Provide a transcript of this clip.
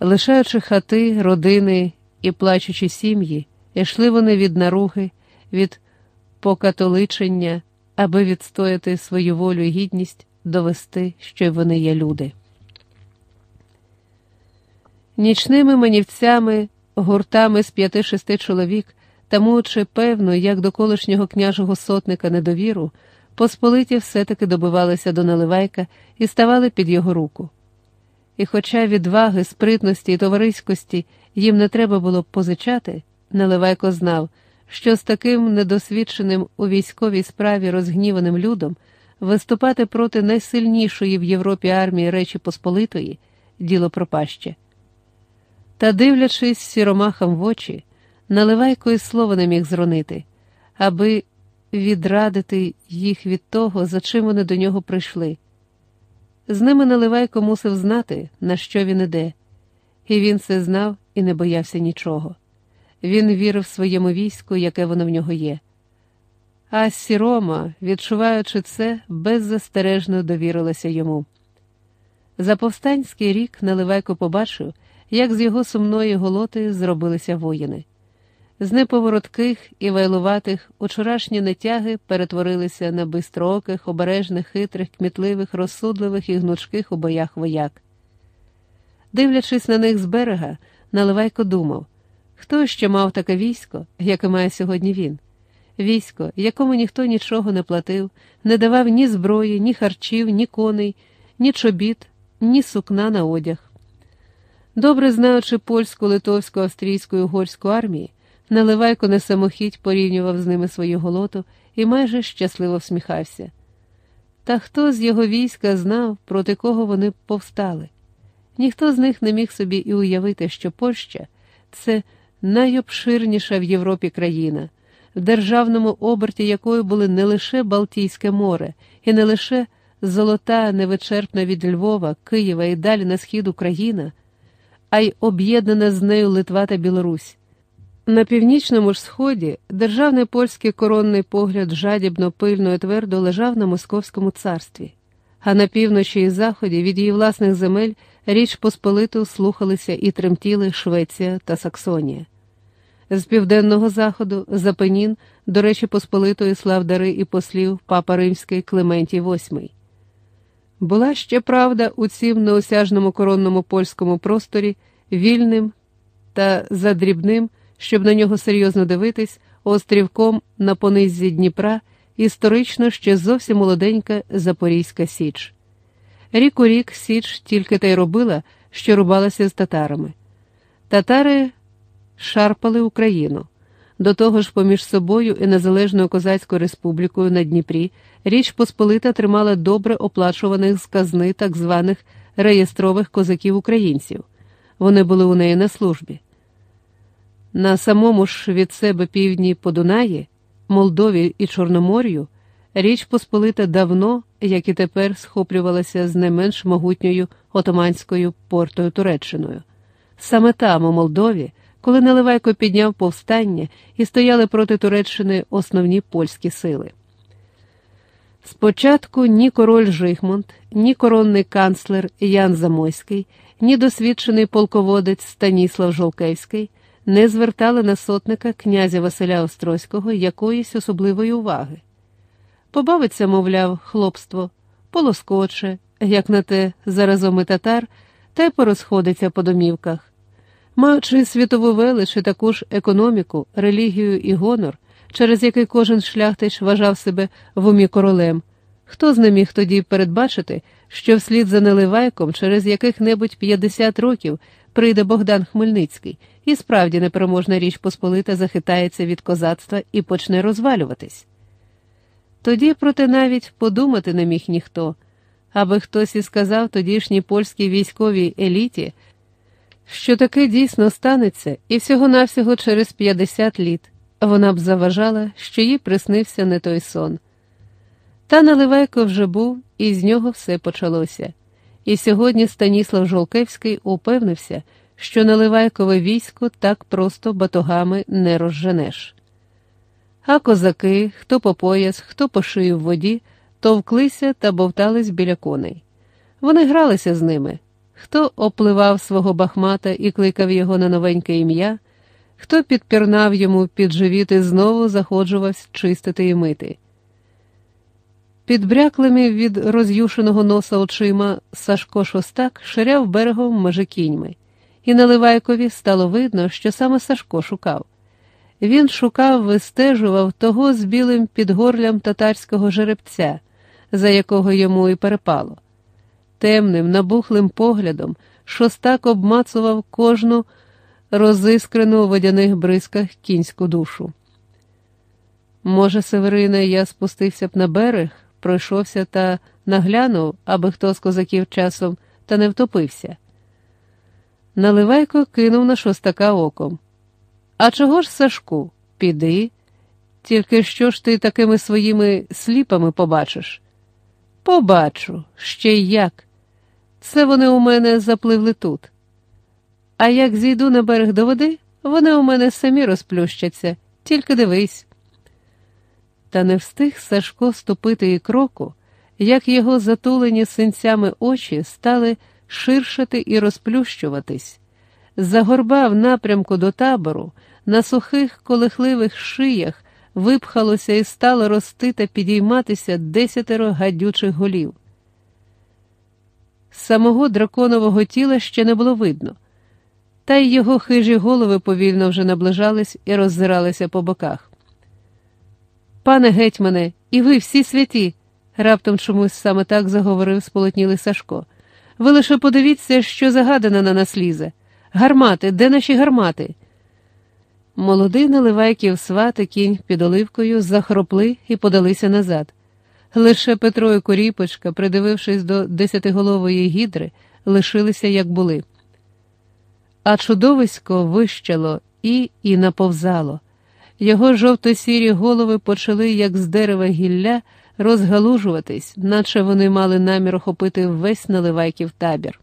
Лишаючи хати, родини і плачучі сім'ї, йшли вони від наруги, від покатоличення, аби відстояти свою волю і гідність, довести, що вони є люди. Нічними манівцями, гуртами з п'яти-шести чоловік, тамуючи певно, як до колишнього княжого сотника недовіру, посполиті все-таки добивалися до наливайка і ставали під його руку. І, хоча відваги, спритності і товариськості їм не треба було позичати, Наливайко знав, що з таким недосвідченим у військовій справі розгніваним людом виступати проти найсильнішої в Європі армії Речі Посполитої діло пропаще. Та, дивлячись сіромахам в очі, Наливайко і слова не міг зронити, аби відрадити їх від того, за чим вони до нього прийшли. З ними Наливайко мусив знати, на що він іде, і він це знав і не боявся нічого. Він вірив своєму війську, яке воно в нього є. А сірома, відчуваючи це, беззастережно довірилася йому. За повстанський рік Наливайко побачив, як з його сумної голоти зробилися воїни. З неповоротких і вайлуватих учорашні нетяги перетворилися на бистрооких, обережних, хитрих, кмітливих, розсудливих і гнучких у боях вояк. Дивлячись на них з берега, Наливайко думав, хто ще мав таке військо, яке має сьогодні він. Військо, якому ніхто нічого не платив, не давав ні зброї, ні харчів, ні коней, ні чобіт, ні сукна на одяг. Добре знаючи польську, литовську, австрійську і угорську армії, Наливайко на самохідь порівнював з ними свою голоту і майже щасливо всміхався. Та хто з його війська знав, проти кого вони повстали? Ніхто з них не міг собі і уявити, що Польща це найобширніша в Європі країна, в державному оберті якої були не лише Балтійське море, і не лише золота, невичерпна від Львова, Києва і далі на схід Україна, а й об'єднана з нею Литва та Білорусь. На північному ж сході державний польський коронний погляд жадібно, пильно і твердо лежав на Московському царстві, а на півночі і заході від її власних земель річ Посполиту слухалися і тремтіли Швеція та Саксонія. З південного заходу Запенін, до речі, Посполитої слав дари і послів Папа Римський Клементій VIII. Була ще правда у цім неосяжному коронному польському просторі, вільним та задрібним щоб на нього серйозно дивитись, острівком на понизі Дніпра історично ще зовсім молоденька Запорізька Січ. Рік у рік Січ тільки та й робила, що рубалася з татарами. Татари шарпали Україну. До того ж, поміж собою і Незалежною Козацькою Республікою на Дніпрі Річ Посполита тримала добре оплачуваних з казни так званих реєстрових козаків українців. Вони були у неї на службі. На самому ж від себе півдні Подунаї, Молдові і Чорномор'ю Річ Посполита давно, як і тепер, схоплювалася з не менш могутньою отоманською портою Туреччиною. Саме там, у Молдові, коли Наливайко підняв повстання і стояли проти Туреччини основні польські сили. Спочатку ні король Жихмунд, ні коронний канцлер Ян Замойський, ні досвідчений полководець Станіслав Жолкевський не звертали на сотника князя Василя Острозького якоїсь особливої уваги. Побавиться, мовляв, хлопство, полоскоче, як на те заразом і татар, та й порозходиться по домівках. Маючи світову велич і таку ж економіку, релігію і гонор, через який кожен шляхтич вважав себе в умі королем, хто з не міг тоді передбачити, що вслід за Неливайком через яких-небудь 50 років прийде Богдан Хмельницький, і справді непереможна річ Посполита захитається від козацтва і почне розвалюватись. Тоді, проте, навіть подумати не міг ніхто, аби хтось і сказав тодішній польській військовій еліті, що таке дійсно станеться, і всього-навсього через 50 літ вона б заважала, що їй приснився не той сон. Та Наливайко вже був, і з нього все почалося. І сьогодні Станіслав Жолкевський упевнився, що наливайкове військо так просто батогами не розженеш. А козаки, хто по пояс, хто по шию в воді, товклися та бовтались біля коней. Вони гралися з ними. хто опливав свого бахмата і кликав його на новеньке ім'я, хто підпірнав йому під живіт і знову заходжувався чистити і мити. Під бряклими від роз'юшеного носа очима Сашко Шостак ширяв берегом межи кіньми, і Наливайкові стало видно, що саме Сашко шукав. Він шукав, вистежував того з білим підгорлям татарського жеребця, за якого йому і перепало. Темним, набухлим поглядом шостак обмацував кожну розіскрену у водяних бризках кінську душу. Може, Северина, я спустився б на берег, пройшовся та наглянув, аби хто з козаків часом та не втопився. Наливайко кинув на шостака оком. А чого ж, Сашку, піди? Тільки що ж ти такими своїми сліпами побачиш? Побачу, ще й як. Це вони у мене запливли тут. А як зійду на берег до води, вони у мене самі розплющаться, тільки дивись. Та не встиг Сашко ступити і кроку, як його затулені синцями очі стали ширшати і розплющуватись. За горба в напрямку до табору, на сухих колихливих шиях випхалося і стало рости та підійматися десятеро гадючих голів. Самого драконового тіла ще не було видно, та й його хижі голови повільно вже наближались і роззиралися по боках. Пане гетьмане, і ви всі святі, раптом чомусь саме так заговорив сполотнілий Сашко. Ви лише подивіться, що загадано на нас лізе. Гармати, де наші гармати? Молодий наливайків свати кінь під оливкою захропли і подалися назад. Лише Петро і Коріпочка, придивившись до десятиголової гідри, лишилися, як були. А чудовисько вищало і і наповзало. Його жовто-сірі голови почали, як з дерева гілля, розгалужуватись, наче вони мали намір охопити весь наливайків табір.